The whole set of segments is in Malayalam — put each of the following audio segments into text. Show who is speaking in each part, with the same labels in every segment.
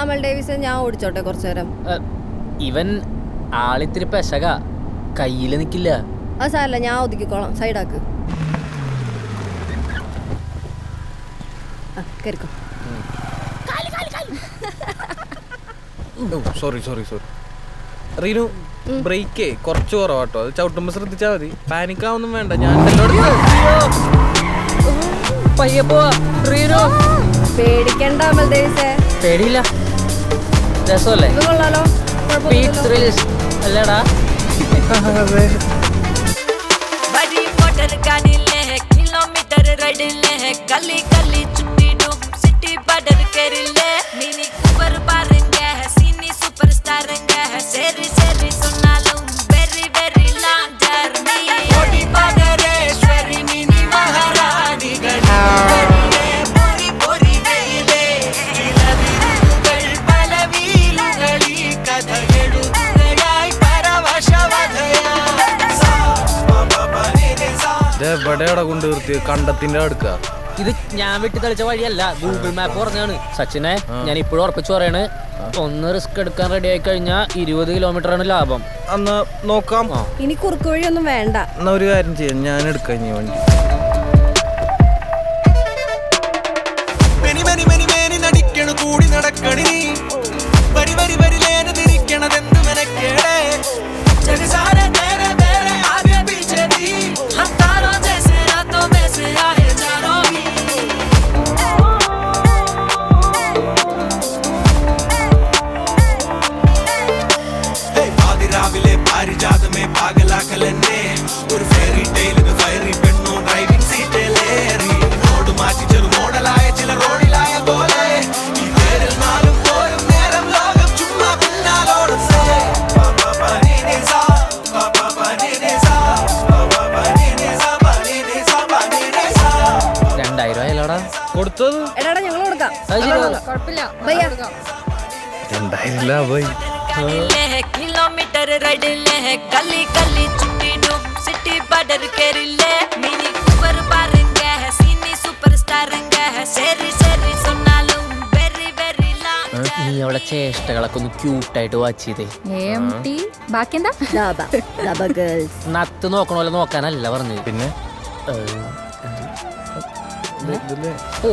Speaker 1: അമൽ ഡേവിസ് ഞാൻ ഓടിച്ചോട്ടെ കുറച്ചു നേരം.
Speaker 2: ഇവൻ ആളിത്തിരി പെശക. കയ്യിൽ നിക്കില്ല.
Speaker 1: അത് സാരല്ല ഞാൻ ഒതുക്കിക്കോളാം. സൈഡാക്ക്. ആ കയറിക്കോ
Speaker 3: സോറി സോറി സോറി റീനു ബ്രേക്കേ കുറച്ച് കുറവാട്ടോ. അത് ചവിട്ടുമ്പോ ശ്രദ്ധിച്ചാ മതി. പാനിക്കാവൊന്നും വേണ്ട. ഞാൻ
Speaker 2: പയ്യെ പോവാ റീനു.
Speaker 1: പേടിക്കണ്ട അമൽ ഡേവിസേ
Speaker 2: പേടിയില്ല രസമല്ലേ
Speaker 1: ഇത് കൊള്ളാലോ
Speaker 2: സ്പീഡ്
Speaker 1: കുഴപ്പമൊന്നുമില്ലല്ലോ.
Speaker 2: ത്രില്സ് അല്ലേടാ
Speaker 4: बड़ी मोटर गाड़ी ले है किलोमीटर राइड ले है गली गली छुट्टी
Speaker 3: എവിടെയാടാ കൊണ്ട് നിർത്തിയത് കണ്ടത്തിന്റെ അടുക്ക.
Speaker 2: ഇത് ഞാൻ വെട്ടി തെളിച്ച വഴിയല്ല. ഗൂഗിൾ മാപ്പ് പറഞ്ഞാണ്. സച്ചിനെ ഞാൻ ഇപ്പോഴും ഉറപ്പിച്ചു പറയാണ്. ഒന്ന് റിസ്ക് എടുക്കാൻ റെഡി ആയി കഴിഞ്ഞാൽ ഇരുപത് കിലോമീറ്റർ ആണ് ലാഭം.
Speaker 3: അന്ന് നോക്കാം.
Speaker 1: ഇനി കുറുക്ക് വഴിയൊന്നും വേണ്ട.
Speaker 3: എന്നാ ഒരു കാര്യം ചെയ്യാം. ഞാൻ എടുക്കാം ഇനി വണ്ടി.
Speaker 5: കൂടി നടക്കണി വരി വരി വരി ലേന തിരിക്കണതെന്ത്? പാതിരാവിലെ പാരിജാതമേ പാകലാക്കലെന്നെ. ഒരു ഫെയറി ടൈലിന് ഫയറി പെണ്ണു ഡ്രൈവിംഗ് സീറ്റിലേറി റോഡ് മാറ്റി ചെറു മോഡലായ ചില റോഡിലായ പോലെ.
Speaker 3: കൊടുത്തത്?
Speaker 1: ഞങ്ങൾ കൊടുക്കാം. കുഴപ്പമില്ല
Speaker 3: രണ്ടായിരം
Speaker 4: കിലോമീറ്റർ റൈഡില്ലേ കല്ലി കല്ലി ചുറ്റിടും സിറ്റി ബർഡർ കേറില്ലേ മിനി സൂപ്പർ പാരുങ്ക സിനി സൂപ്പർ സ്റ്റാറുങ്ക ശരി ശരി സൊന്നാലും വെരി വെരി
Speaker 2: നീ അവളെ ചേഷ്ടകളൊക്കെ ഒന്ന് ക്യൂട്ടായിട്ട് വാച്ച് ചെയ്തേ.
Speaker 6: എംടി ബാക്കിയെന്താ
Speaker 1: ദാബ ദാബ ഗേൾസ്
Speaker 2: നത്ത് നോക്കണ പോലെ നോക്കാനല്ല പറഞ്ഞു
Speaker 3: പിന്നെ? ഓ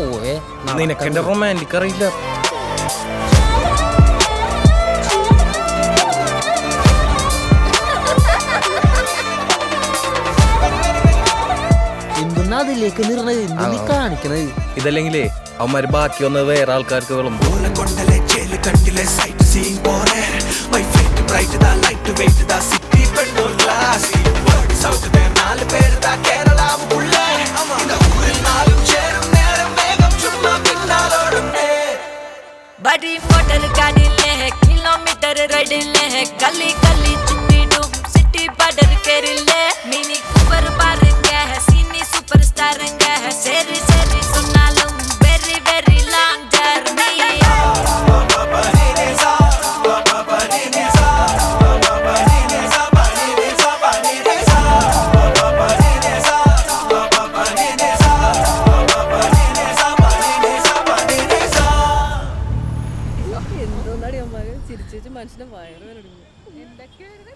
Speaker 3: നിനക്കെന്റെ റൊമാന്റിക് അറിയില്ല.
Speaker 2: അതിലേക്ക് നിർണത് എന്തു നീ കാണിക്കണത്
Speaker 3: ഇതല്ലെങ്കിലേ അവന്മാര് ബാക്കി വന്നത് വേറെ ആൾക്കാർക്ക് വിളമ്പും
Speaker 5: കൊണ്ടലെ ചേൽ കണ്ടിലെ സൈറ്റ് സീയിങ് പോരെ
Speaker 4: എന്തോന്നാടി അമ്മ ചിരിച്ചു വെച്ച് മനുഷ്യന്റെ വയറ് വരടുന്നു എന്തൊക്കെയായിരുന്നു